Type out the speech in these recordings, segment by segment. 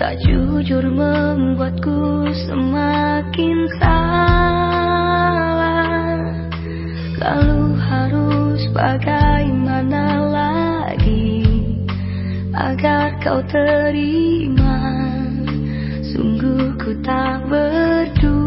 Tak jujur membuatku semakin salah. Lalu harus bagaimana lagi Agar kau terima? Sungguh ku tak berdua.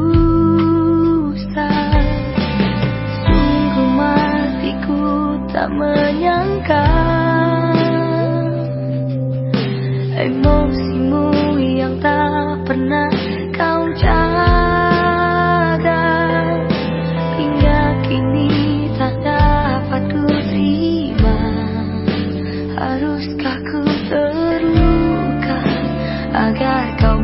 Haruskah ku terluka agar kau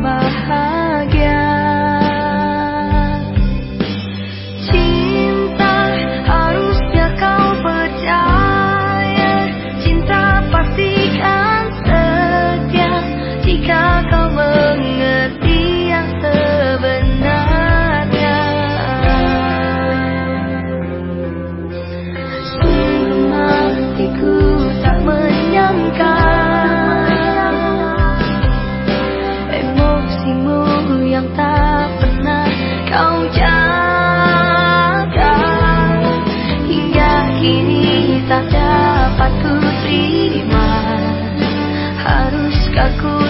Kaku